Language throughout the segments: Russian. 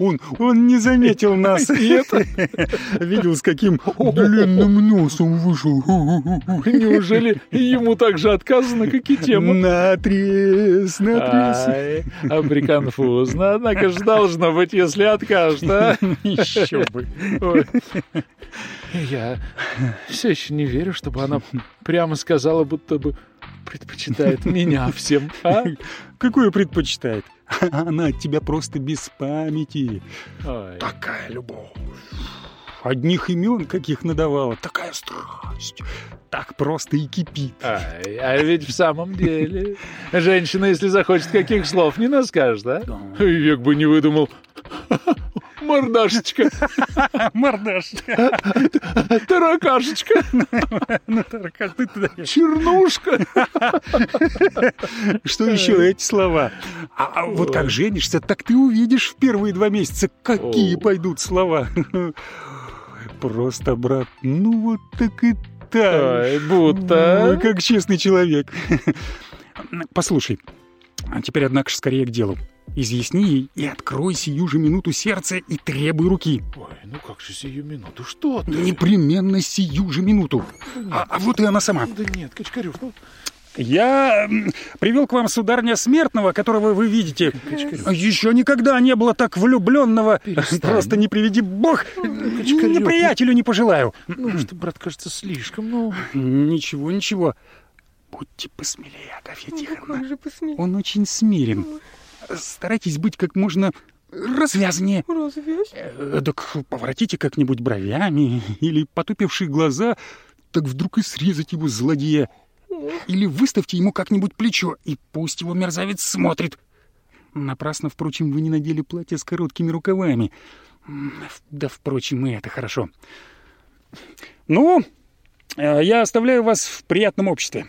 Он, он не заметил нас. Видел, с каким длинным носом вышел. Неужели ему так же отказано, как и тему? Натрез, натрез. А приконфузно, однако же должно быть, если откажет, а? Еще бы. Я все еще не верю, чтобы она прямо сказала, будто бы предпочитает меня всем, а? Какую предпочитает? Она от тебя просто без памяти. Ой. Такая любовь. Одних имен каких надавала, такая страсть. Так просто и кипит. Ай, а ведь в самом деле женщина, если захочет, каких слов не наскажет, а? Век бы не выдумал. Мордашечка, Мордашка. таракашечка, Ну, таракан, ты туда. чернушка. Что еще эти слова? А, а вот как женишься, так ты увидишь в первые два месяца, какие пойдут слова. Просто, брат, ну вот так и так. Ай, будто. Ой, как честный человек. Послушай, а теперь, однако же, скорее к делу. Изъясни ей и открой сию же минуту сердце и требуй руки. Ой, ну как же сию минуту, что ты? Непременно сию же минуту. А, а вот и она сама. Да нет, Качкарев, ну... Я привел к вам сударня смертного, которого вы видите. Качкарев. Еще никогда не было так влюбленного. Перестань. Просто не приведи бог. Качкарев. Неприятелю не пожелаю. Ну, что, брат, кажется, слишком, ну... Ничего, ничего. Будьте посмелее, Агафья Тихоновна. Же посмеешь? Он очень смирен. Старайтесь быть как можно развязнее. Развязь? Э, Так поворотите как-нибудь бровями или потупившие глаза, так вдруг и срезать его злодея. Или выставьте ему как-нибудь плечо, и пусть его мерзавец смотрит. Напрасно, впрочем, вы не надели платье с короткими рукавами. Да, впрочем, и это хорошо. Ну, э, я оставляю вас в приятном обществе.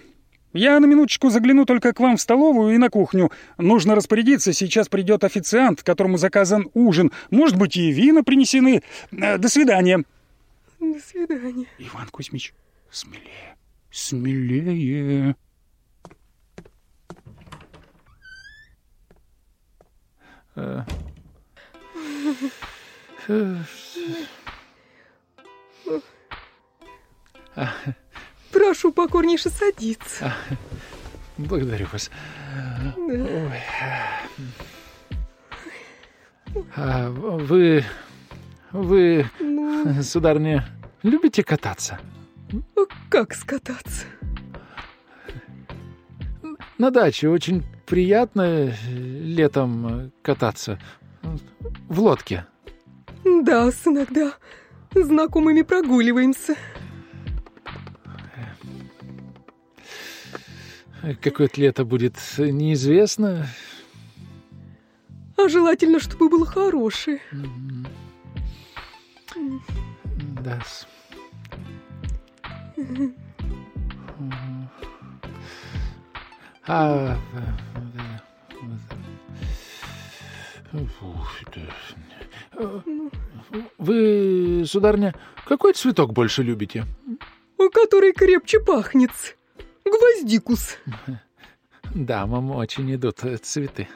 Я на минуточку загляну только к вам в столовую и на кухню. Нужно распорядиться, сейчас придет официант, которому заказан ужин. Может быть, и вина принесены. Э, До свидания. До свидания. Иван Кузьмич, смелее, смелее. э, э, Прошу покорнейше садиться. Благодарю вас. Ой. А вы... Вы, Ну, сударыня, любите кататься? а как скататься? На даче очень приятно э, летом э, кататься. В лодке. Да, иногда знакомыми прогуливаемся. Какое-то лето будет, неизвестно. А желательно, чтобы было хорошее. М. Да-с. А... э, да, Э, Вы, сударня, какой цветок больше любите? Который крепче пахнет. Гвоздикус. Дамам очень идут э, цветы.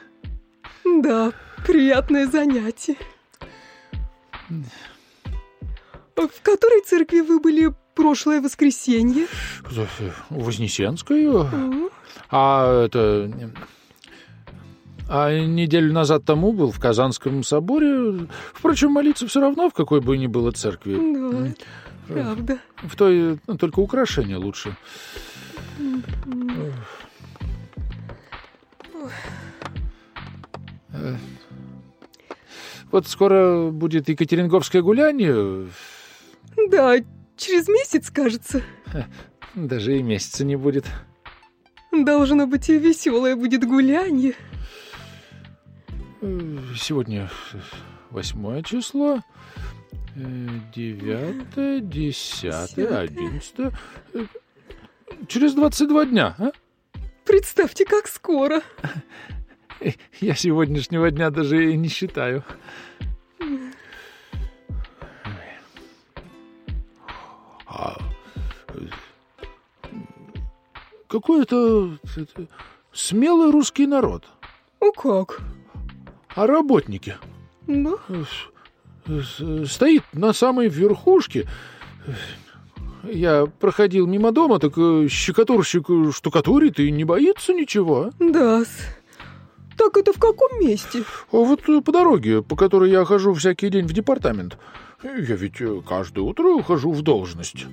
Да, приятное занятие. В которой церкви вы были прошлое воскресенье? Вознесенскую? М, А это... А неделю назад тому был в Казанском соборе. Впрочем, молиться все равно, в какой бы ни было церкви. Да, правда. В той только украшения лучше. Э, Вот скоро будет Екатеринговское гуляние. Да, через месяц, кажется. Даже и месяца не будет. Должно быть, и веселое будет гулянье. Э, Сегодня восьмое число, э, девятое, десятое, Десятое. одиннадцатое. Через 22 дня, а? Представьте, как скоро. Я сегодняшнего дня даже и не считаю. А, Какое-то это, смелый русский народ. Ну как? А работники? Да? Стоит на самой верхушке. Я проходил мимо дома, так э, щекотурщик штукатурит и не боится ничего. да -с. Так это в каком месте? А вот э, по дороге, по которой я хожу всякий день в департамент. Я ведь э, каждое утро хожу в должность.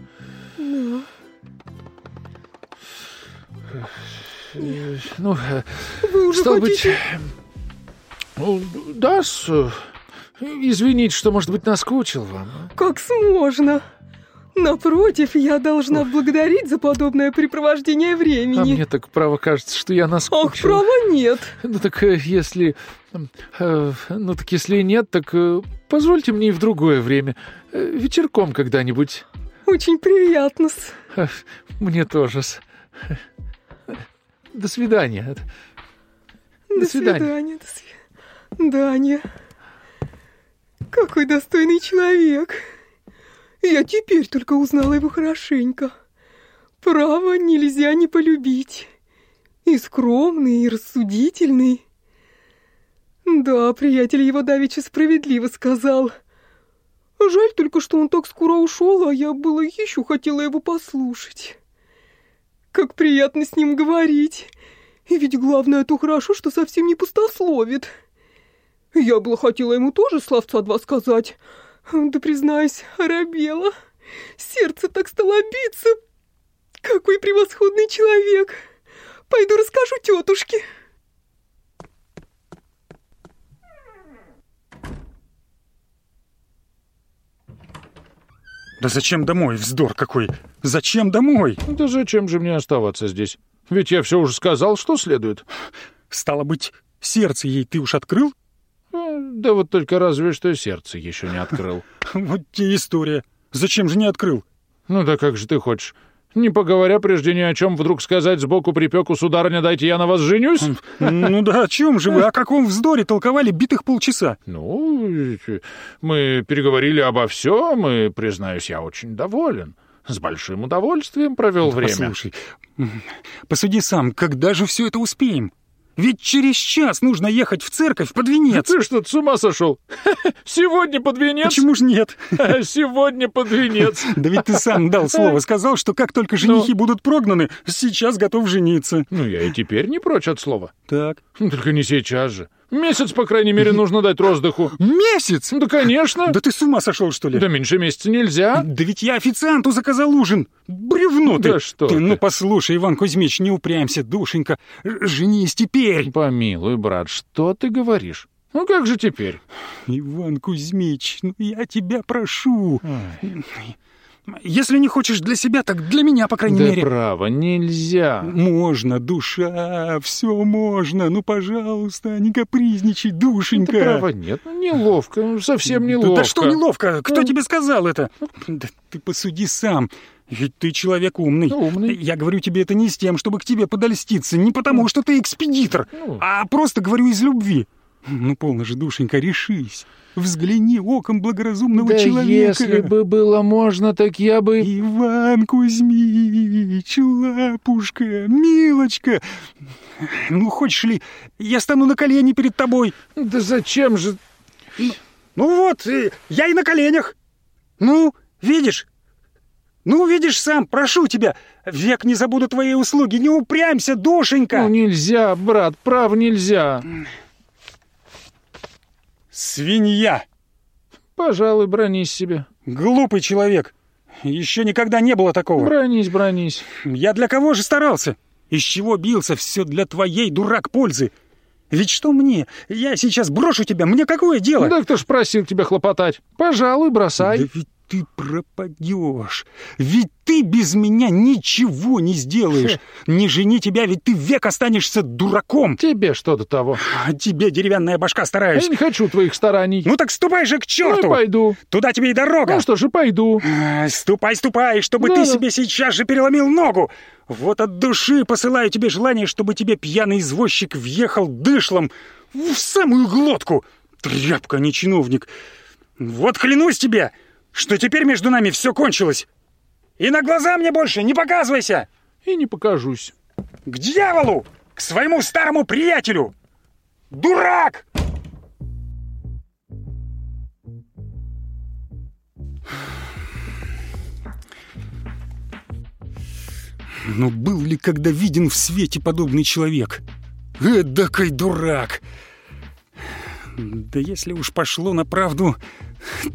Да. Ну, Вы уже стал хотите... быть... Ну, да. Извините, что, может быть, наскучил вам. Как сможно? Напротив, я должна благодарить за подобное препровождение А времени. мне так право кажется, что я наскучил. Ах, права нет. Ну так э, если... э, Ну так если нет, так э, позвольте мне и в другое время. Э, Вечерком когда-нибудь. Очень приятно. -с. Э, Мне тоже. с. До свидания. До свидания. свидания. До свидания. Какой достойный человек. Я теперь только узнала его хорошенько. Право нельзя не полюбить. И скромный, и рассудительный. Да, приятель его давеча справедливо сказал. Жаль только, что он так скоро ушел, а я было еще хотела его послушать. Как приятно с ним говорить. И ведь главное то хорошо, что совсем не пустословит. Я было хотела ему тоже словца два сказать. Да, признаюсь, оробела. Сердце так стало биться. Какой превосходный человек. Пойду расскажу тетушке. Да зачем домой, вздор какой? Зачем домой? Да зачем же мне оставаться здесь? Ведь я все уже сказал, что следует. Стало быть, сердце ей ты уж открыл? Да вот только разве что сердце еще не открыл. Вот те история. Зачем же не открыл? Ну да как же ты хочешь? Не поговоря прежде ни о чем, вдруг сказать сбоку припеку, сударыня, дайте я на вас женюсь? Ну да о чем же вы? О каком вздоре толковали битых полчаса? Ну, мы переговорили обо всем, и, признаюсь, я очень доволен. С большим удовольствием провел время. Послушай, посуди сам, когда же все это успеем? Ведь через час нужно ехать в церковь под венец. ты что, с ума сошел? Сегодня под венец? Почему же нет? Сегодня под венец. Да ведь ты сам дал слово, сказал, что как только женихи будут прогнаны, сейчас готов жениться. Ну, я и теперь не прочь от слова. Так. Ну, Только не сейчас же. Месяц, по крайней мере, нужно дать роздыху. Месяц? Ну, да, конечно. Да ты с ума сошел, что ли? Да меньше месяца нельзя. Да ведь я официанту заказал ужин. Бревно ты. Да что ты. Ну послушай, Иван Кузьмич, не упрямься, душенька. Женись теперь. Помилуй, брат, что ты говоришь? Ну, как же теперь? Иван Кузьмич, ну я тебя прошу. Ай, Если не хочешь для себя, так для меня, по крайней да мере. право, нельзя. Можно, душа, все можно. Ну, пожалуйста, не капризничай, Да душенька. права нет, ну, неловко, ну, совсем Да- неловко. Да, что неловко? Кто Ну. тебе сказал это? Да ты посуди сам. Ведь ты человек умный. Ну, умный. Я говорю тебе это не с тем, чтобы к тебе подольститься, не потому, что ты экспедитор, Ну. а просто говорю из любви. Ну, полно же, душенька, решись. Взгляни оком благоразумного Да человека. если бы было можно, так я бы... Иван Кузьмич, лапушка, милочка. Ну, хочешь ли, я стану на колени перед тобой. Да зачем же... Ну вот, и я и на коленях. Ну, видишь? Ну, видишь сам, прошу тебя. Век не забуду твоей услуги. Не упрямься, душенька. Ну, нельзя, брат, прав нельзя. Свинья. Пожалуй, бронись себе. Глупый человек. Еще никогда не было такого. Бронись, бронись. Я для кого же старался? Из чего бился? Все для твоей, дурак, пользы. Ведь что мне? Я сейчас брошу тебя. Мне какое дело? Да кто ж просил тебя хлопотать? Пожалуй, бросай. Да ведь ты пропадешь. Ведь ты без меня ничего не сделаешь. Не жени тебя, ведь ты век останешься дураком. Тебе что до того? А тебе деревянная башка Я стараюсь. не хочу твоих стараний. Ну так ступай же к Ну, черту. пойду. Туда тебе и дорога. Ну что ж, и пойду. А, Ступай, ступай, чтобы Да, ты себе сейчас же переломил ногу. Вот от души посылаю тебе желание, чтобы тебе пьяный извозчик въехал дышлом в самую глотку. Тряпка, не чиновник. Вот клянусь тебе, что теперь между нами все кончилось. И на глаза мне больше не показывайся. И не покажусь. К дьяволу! К своему старому приятелю! Дурак! Но был ли когда виден в свете подобный человек? Эдакой дурак! Да если уж пошло на правду,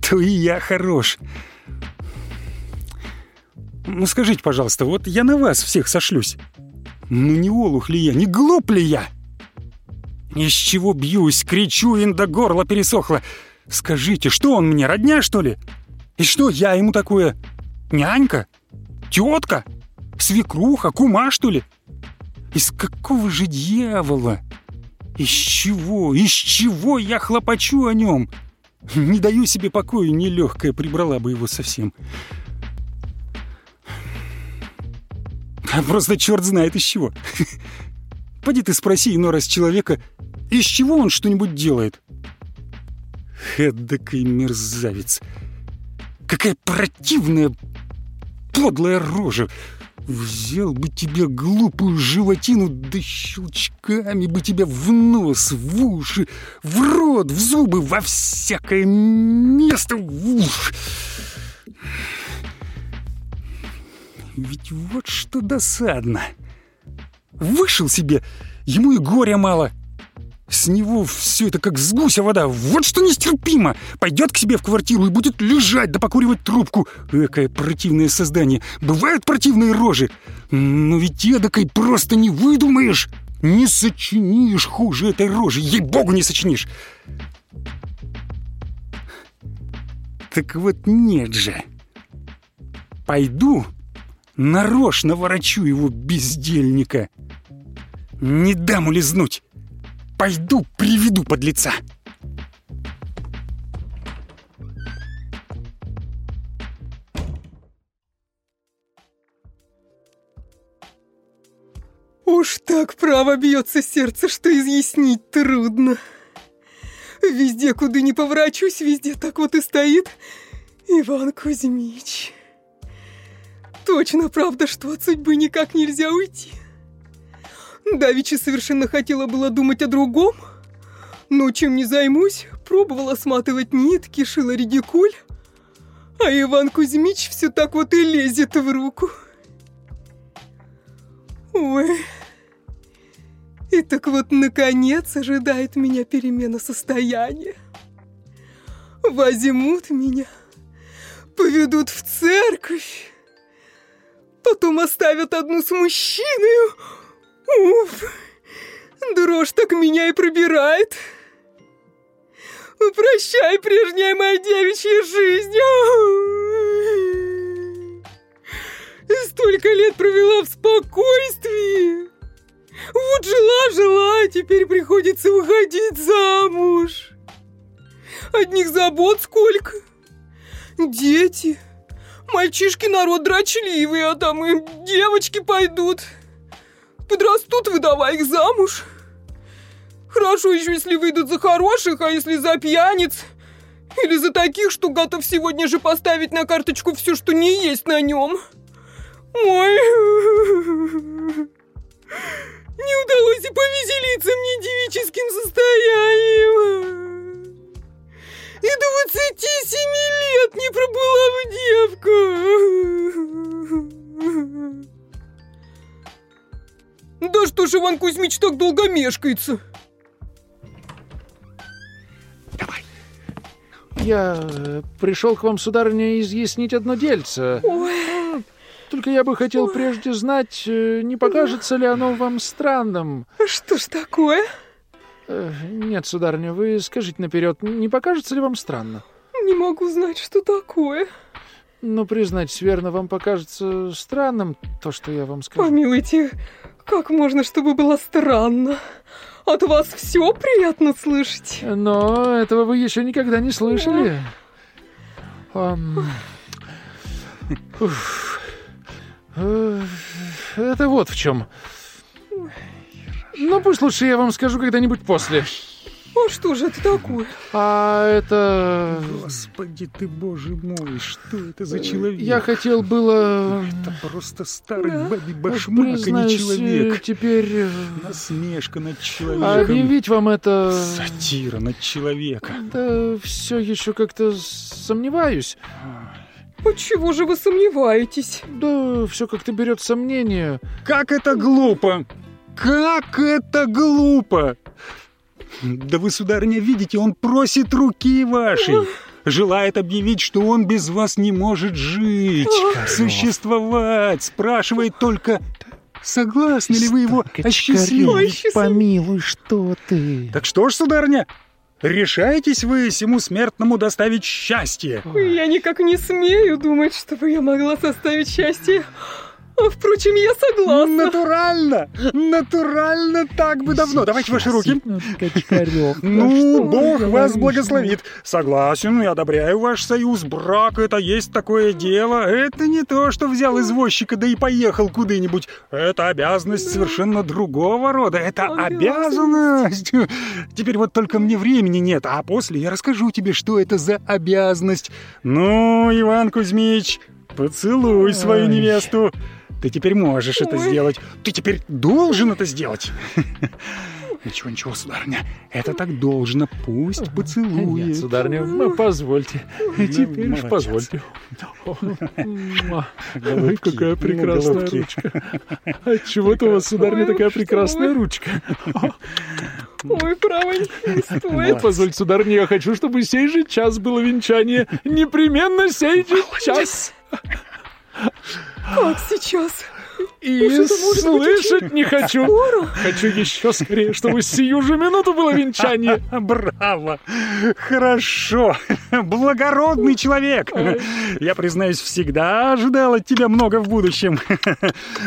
то и я хорош. Ну скажите, пожалуйста, вот я на вас всех сошлюсь. Ну не олух ли я, не глуп ли я? Из чего бьюсь, кричу, и до горла пересохло. Скажите, что он мне, родня, что ли? И что я ему такое? Нянька? Тетка? Свекруха? Кума, что ли? Из какого же дьявола? Из чего? Из чего я хлопочу о нем? Не даю себе покоя, нелегкая прибрала бы его совсем. А просто черт знает из чего. Поди ты спроси иной раз человека, из чего он что-нибудь делает. Эдакий мерзавец. Какая противная, подлая рожа. Взял бы тебе глупую животину, да щелчками бы тебя в нос, в уши, в рот, в зубы, во всякое место. Ух. Ведь вот что досадно. Вышел себе, ему и горя мало. С него все это как с гуся вода. Вот что нестерпимо. Пойдет к себе в квартиру и будет лежать да покуривать трубку. Экое противное создание. Бывают противные рожи. Но ведь эдакой просто не выдумаешь. Не сочинишь хуже этой рожи. Ей-богу, не сочинишь. Так вот нет же. Пойду, нарочно ворочу его бездельника. Не дам улизнуть. Пойду приведу подлеца. Уж так право бьется сердце, что изъяснить трудно. Везде, куда ни поворачусь, везде так вот и стоит Иван Кузьмич. Точно правда, что от судьбы никак нельзя уйти. Давичи совершенно хотела было думать о другом, но чем не займусь, пробовала сматывать нитки, шила редикуль, а Иван Кузьмич все так вот и лезет в руку. Ой... И так вот, наконец, ожидает меня перемена состояния. Возьмут меня, поведут в церковь, потом оставят одну с мужчиной. Уф, дрожь так меня и пробирает. Прощай, прежняя моя девичья жизнь. Столько лет провела в спокойствии. Вот жила-жила, а теперь приходится выходить замуж. Одних забот сколько. Дети. Мальчишки народ дрочливый, а там и девочки пойдут. Подрастут, выдавай их замуж. Хорошо еще, если выйдут за хороших, а если за пьяниц... Или за таких, что готов сегодня же поставить на карточку все, что не есть на нем. Ой... Не удалось и повеселиться мне девическим состоянием. И двадцати семи лет не пробыла ж Иван Кузьмич так долго мешкается? Давай. Я э, пришел к вам, сударыня, изъяснить одно дельце. Ой... Только я бы хотел прежде знать, э, не покажется ли оно вам странным. Что ж такое? Э, нет, сударыня, вы скажите наперед, не покажется ли вам странно? Не могу знать, что такое. Ну, признайтесь, верно, вам покажется странным то, что я вам скажу. Помилуйте, как можно, чтобы было странно? От вас все приятно слышать. Но этого вы еще никогда не слышали. Um... Это вот в чем. Ну, пусть лучше я вам скажу когда-нибудь после. А что же это такое? А это... Господи ты, боже мой, что это за человек? Я хотел было... Это просто старый Да. бабий башмак, а не человек. Теперь... э, Насмешка над человеком. Объявить вам это... Сатира над человеком. Да все еще как-то сомневаюсь. Почему же вы сомневаетесь? Да все как-то берет сомнение. Как это глупо! Как это глупо! Да вы, сударыня, видите, он просит руки вашей. Желает объявить, что он без вас не может жить, существовать. Спрашивает только, согласны ли вы его осчастливить. помилуй, что ты? Так что ж, сударыня, решаетесь вы всему смертному доставить счастье? Я никак не смею думать, чтобы я могла составить счастье. Впрочем, я согласна. Натурально! Натурально так бы давно. Давайте ваши руки. Качкарев. Ну, Бог вас благословит. Согласен и одобряю ваш союз. Брак — это есть такое дело. Это не то, что взял извозчика, да и поехал куда-нибудь. Это обязанность совершенно другого рода. Это обязанность. Теперь вот только мне времени нет, а после я расскажу тебе, что это за обязанность. Ну, Иван Кузьмич, поцелуй свою Ой. невесту. Ты теперь можешь это сделать. Ты теперь должен это сделать. Ничего, ничего, сударыня, это так должно. Пусть поцелует. Нет, сударыня, ну, позвольте. Теперь уж позвольте. Ой, какая ну, прекрасная ручка. Отчего-то у вас, сударыня, такая прекрасная ручка. Ой, право, не стоит. Позвольте, сударыня, я хочу, чтобы сей же час было венчание. Непременно сей же час. Как сейчас? И слышать не хочу. Скоро? Хочу еще скорее, чтобы сию же минуту было венчание. Браво! Хорошо! Благородный человек! Я, признаюсь, всегда ожидал от тебя много в будущем.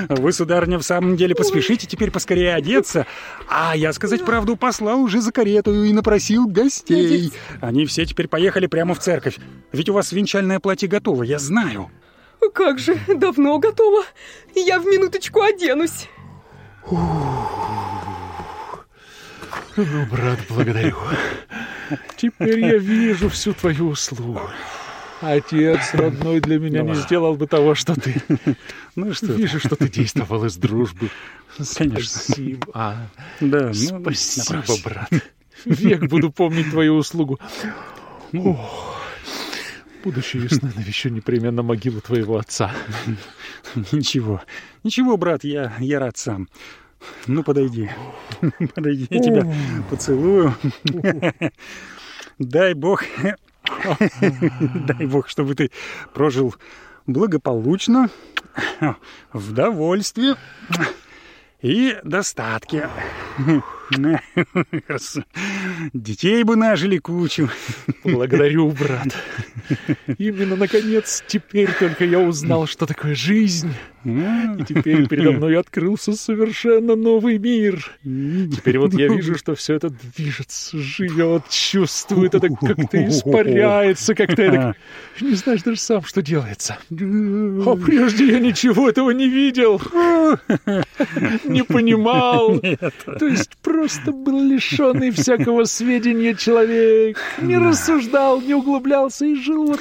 Вы, сударыня, в самом деле поспешите теперь поскорее одеться. А я, сказать правду, послал уже за каретою и напросил гостей. Они все теперь поехали прямо в церковь. Ведь у вас венчальное платье готово, я знаю. Как же, давно готово. Я в минуточку оденусь. Ну, брат, благодарю. Теперь я вижу всю твою услугу. Отец родной для меня не сделал бы того, что ты. Ну что, Вижу, что ты действовал из дружбы. конечно. Спасибо. А, Да, ну, спасибо, брат. Век буду помнить твою услугу. Ох, будущей весной навещу непременно могилу твоего отца. Ничего, ничего, брат, я, я рад сам. Ну, подойди. Подойди, я тебя поцелую. Дай бог, дай бог, чтобы ты прожил благополучно, в довольстве и достатке. Хорошо. Детей бы нажили кучу. Благодарю, брат. Именно, наконец, теперь только я узнал, что такое жизнь. И теперь передо мной открылся совершенно новый мир. Теперь вот я вижу, что все это движется, живет, чувствует, это как-то испаряется, как-то это... Не знаешь даже сам, что делается. А прежде я ничего этого не видел. Не понимал. То есть просто был лишенный всякого сведения человек. Не рассуждал, не углублялся и жил вот,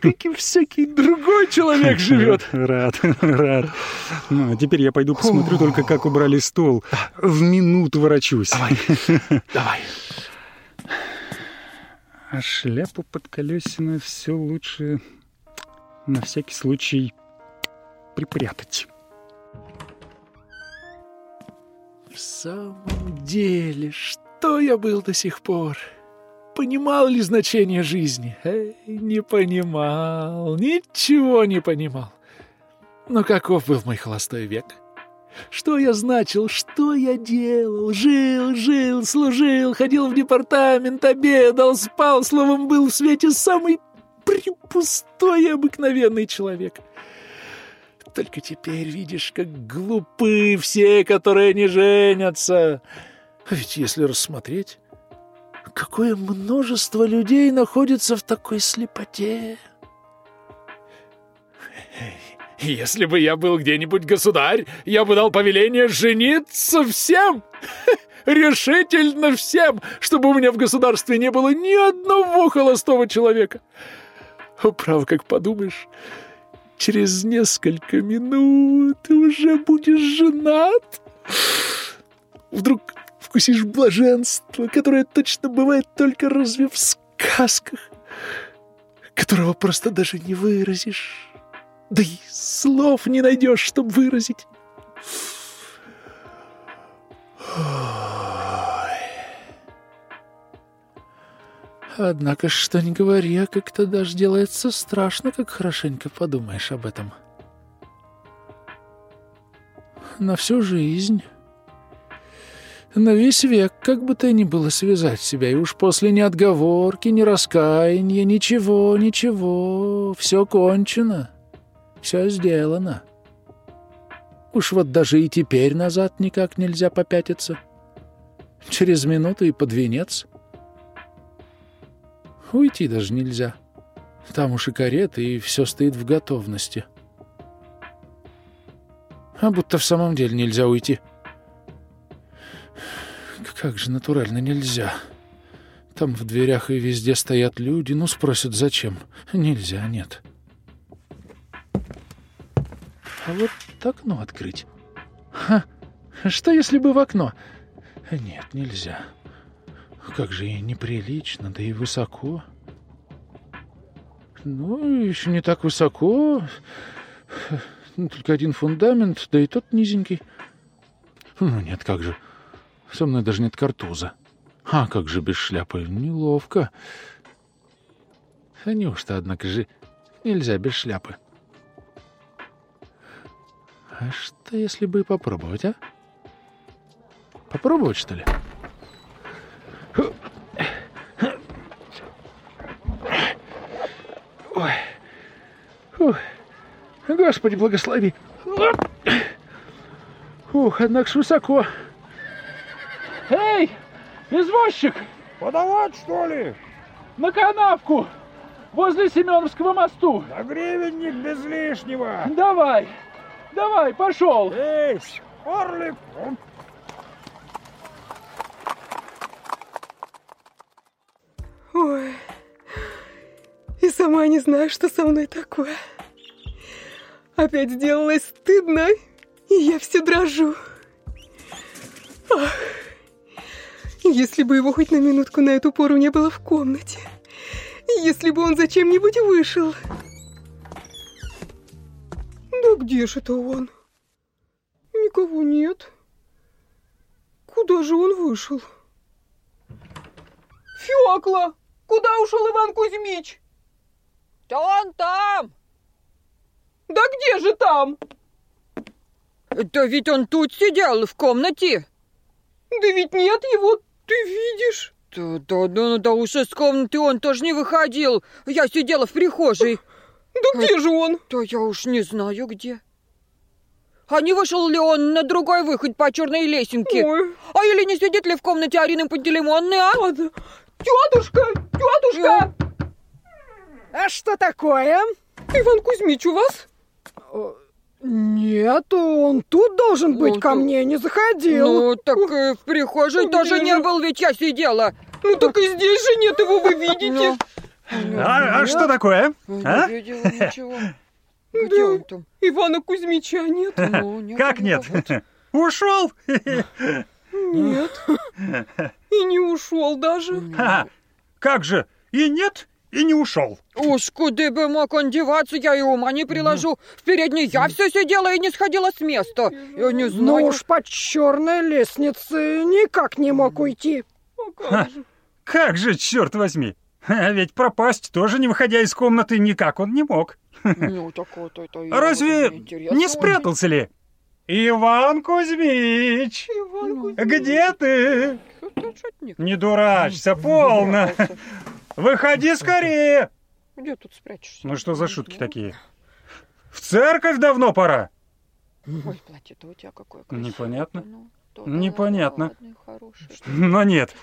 как и всякий другой человек живет. Рад, рад. Ну, а теперь я пойду посмотрю только, как убрали стол. В минуту ворочусь. Давай, давай. А шляпу под колесина все лучше на всякий случай припрятать. В самом деле, что я был до сих пор? Понимал ли значение жизни? Эй, не понимал, ничего не понимал. Но каков был мой холостой век? Что я значил, что я делал? Жил, жил, служил, ходил в департамент, обедал, спал, словом, был в свете самый припустой и обыкновенный человек. Только теперь видишь, как глупы все, которые не женятся. А ведь если рассмотреть, какое множество людей находится в такой слепоте. Если бы я был где-нибудь государь, я бы дал повеление жениться всем. решительно всем, чтобы у меня в государстве не было ни одного холостого человека. Право, как подумаешь, через несколько минут ты уже будешь женат. Вдруг вкусишь блаженство, которое точно бывает только разве в сказках, которого просто даже не выразишь. Да и слов не найдешь, чтобы выразить. Однако, что ни говори, а как-то даже делается страшно, как хорошенько подумаешь об этом. На всю жизнь, на весь век, как бы то ни было связать себя, и уж после ни отговорки, ни раскаяния, ничего, ничего, все кончено, все сделано. Уж вот даже и теперь назад никак нельзя попятиться. Через минуту и под венец — Уйти даже нельзя. Там уж и карета, и все стоит в готовности. А будто в самом деле нельзя уйти. Как же натурально нельзя. Там в дверях и везде стоят люди, ну спросят, зачем. Нельзя, нет. А вот окно открыть. Ха, что если бы в окно? Нет, нельзя. Как же неприлично, да и высоко. Ну, еще не так высоко. Только один фундамент, да и тот низенький. Ну, нет, как же. Со мной даже нет картуза. А как же без шляпы? Неловко. А неужто, однако же, нельзя без шляпы? А что, если бы попробовать, а? Попробовать, что ли? — Ой. Фух. Господи, благослови. Ух, однако ж высоко. Эй, извозчик! Подавать, что ли? На канавку! Возле Семеновского мосту. На гривенник без лишнего. Давай, давай, пошел. Эй, Орлик, сама не знаю, что со мной такое. Опять сделалось стыдно, и я все дрожу. Ах, если бы его хоть на минутку на эту пору не было в комнате. Если бы он зачем-нибудь вышел. Да где же это он? Никого нет. Куда же он вышел? Фёкла! Куда ушел Иван Кузьмич? Да он там! Да где же там? Да ведь он тут сидел, в комнате. Да ведь нет его, ты видишь? Да, да, да, да уж из комнаты он тоже не выходил. Я сидела в прихожей. Да где же он? Да я уж не знаю где. А не вышел ли он на другой выход по черной лесенке? Ой. А или не сидит ли в комнате Арины Пантелеймонны, а? Тетушка, тетушка! А что такое? Иван Кузьмич у вас? Нет, он тут должен быть, Ну, ко мне не заходил. Ну, так э, в прихожей Ну, тоже где не был, ведь я сидела. Ну так и здесь же нет его, вы видите. Ну, А, а что такое? не А? видела ничего. Где он там? Ивана Кузьмича нет. Ну, нет, Как нет? Ушел? Нет. И не ушел даже. Как же? И нет, и не ушел. Уж куда бы мог он деваться, я и ума не приложу. В передней я все сидела и не сходила с места. Я не Ну знаю. уж по черной лестнице никак не мог уйти. А как же? Как же, черт возьми? А ведь пропасть, тоже не выходя из комнаты, никак он не мог. Ну, так вот это Разве не спрятался ли? Иван Кузьмич, Иван Кузьмич. где ты? Не дурачься, полно. Выходи скорее. Где тут спрячешься? Ну что за шутки такие? В церковь давно пора. Ой, платье-то у тебя какое красивое. Непонятно. Ну, то Непонятно. ладно, хорошее. Но нет,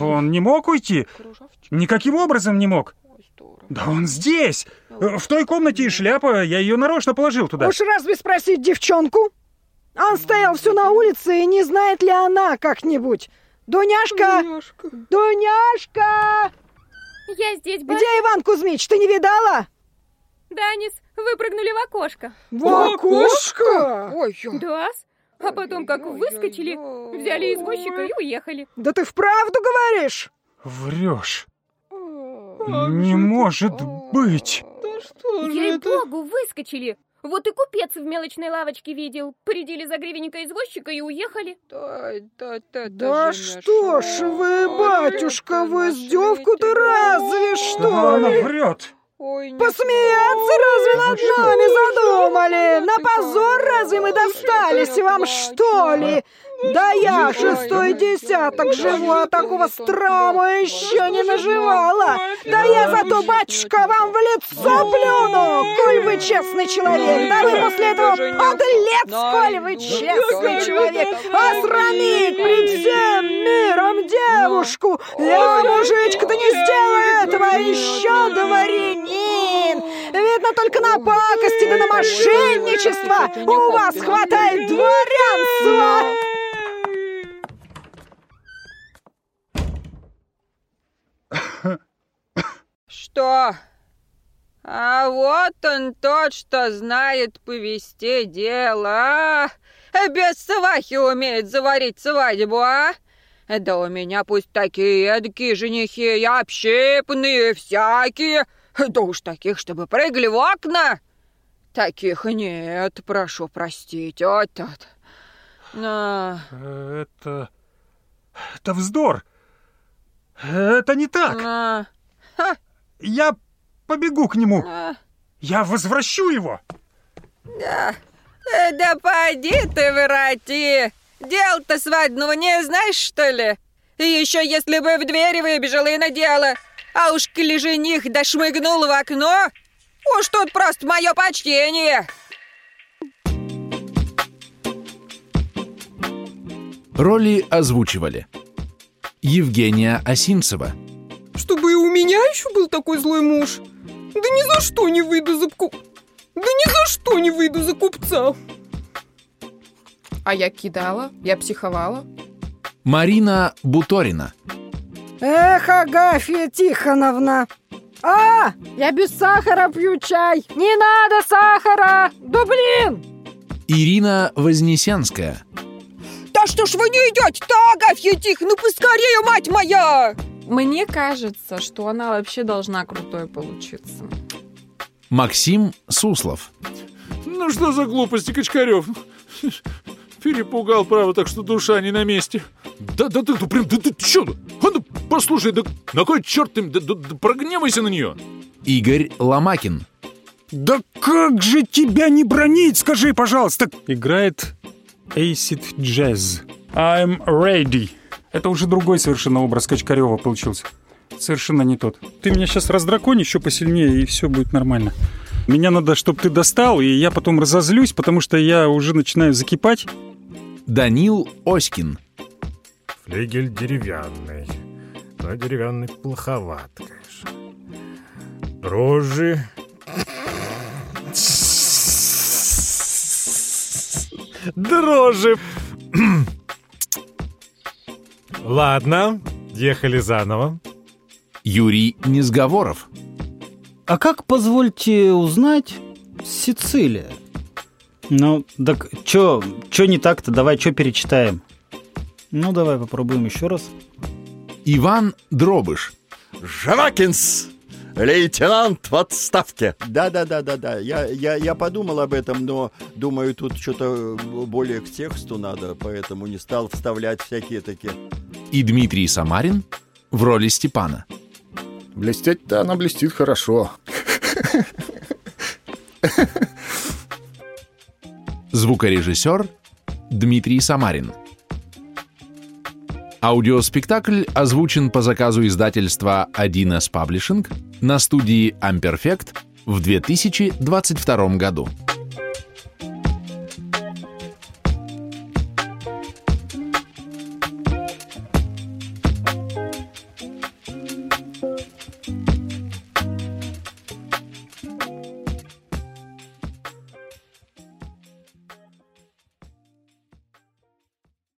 он не мог уйти. Кружавчик. Никаким образом не мог. Ой, здорово. Да он здесь. Э, В той комнате и шляпа, я ее нарочно положил туда. Уж разве спросить девчонку? Он стоял всю на улице, и не знает ли она как-нибудь. Дуняшка! Дуняшка. Дуняшка! Я здесь, ба... Где Иван Кузьмич, ты не видала? Данис, выпрыгнули в окошко. В окошко? Ой, ё. Да А потом, как выскочили, взяли извозчика и уехали. Да ты вправду говоришь? Врешь. Не же может быть. Да что же это? Ей-богу, выскочили. Вот и купец в мелочной лавочке видел. Порядили за гривенника извозчика и уехали. Да, да, да, Да что ж вы, батюшка, вы издевку-то свете. разве Да что она врет. Ой, не Посмеяться разве над нами задумали? На позор разве мы достались вам, что ли? Да я Ой, шестой ой, десяток живу, а такого ой, еще не наживала. Да я зато, батюшка, вам в лицо плюну, коль вы честный человек. Да вы после этого подлец, коль вы честный человек. Осрамить пред всем миром девушку. Я, мужичка-то не сделаю этого, а еще дворянин. Видно, только на пакости да на мошенничество у вас хватает дворянства. Что? А вот он тот, что знает повести дело, а? Без свахи умеет заварить свадьбу, а? Да у меня пусть такие эдакие женихи общипные всякие, да уж таких, чтобы прыгали в окна. Таких нет, прошу простить, вот тот. На, Это... Это вздор. Это не так. на, Я побегу к нему. на. Я возвращу его. Да, Э, да поди ты, ворати. Дел-то свадьбного не знаешь, что ли? И еще если бы в двери выбежала и надела. А уж коли жених дошмыгнул в окно, уж тут просто мое почтение. Роли озвучивали Евгения Осинцева, Чтобы и у меня еще был такой злой муж. Да ни за что не выйду за ку... Да ни за что не выйду за купца. А я кидала, я психовала. Марина Буторина, Эх, Агафья Тихоновна. А, я без сахара пью чай. Не надо сахара. Да блин. Ирина Вознесенская, Да что ж вы не идете-то, Агафья Тих, ну поскорее, мать моя! Мне кажется, что она вообще должна крутой получиться. Максим Суслов, Ну что за глупости, Качкарев? Перепугал, право, так что душа не на месте. Да, да, да, да, прям, да, да, чё? А ну, послушай, да на кой черт ты, да, да, да прогневайся на нее. Игорь Ломакин, Да как же тебя не бронить, скажи, пожалуйста. Играет Acid Jazz. I'm ready. Это уже другой совершенно образ Качкарева получился. Совершенно не тот. Ты меня сейчас раздраконь еще посильнее, и все будет нормально. Меня надо, чтобы ты достал, и я потом разозлюсь, потому что я уже начинаю закипать. Данил Оськин, Флигель деревянный. Но деревянный плоховат, конечно. Дрожжи. Дрожжи. Ладно, ехали заново. Юрий Несговоров, А как, позвольте узнать, Сицилия? Ну, так чё, чё не так-то? Давай, чё перечитаем? Ну, давай попробуем еще раз. Иван Дробыш, Жавакинс! Лейтенант в отставке. Да-да-да-да-да. Я, я, я подумал об этом, но думаю, тут что-то более к тексту надо, поэтому не стал вставлять всякие такие. и Дмитрий Самарин в роли Степана. Блестеть-то она блестит хорошо. Звукорежиссер Дмитрий Самарин. Аудиоспектакль озвучен по заказу издательства 1С Publishing на студии Amperfect в 2022 году.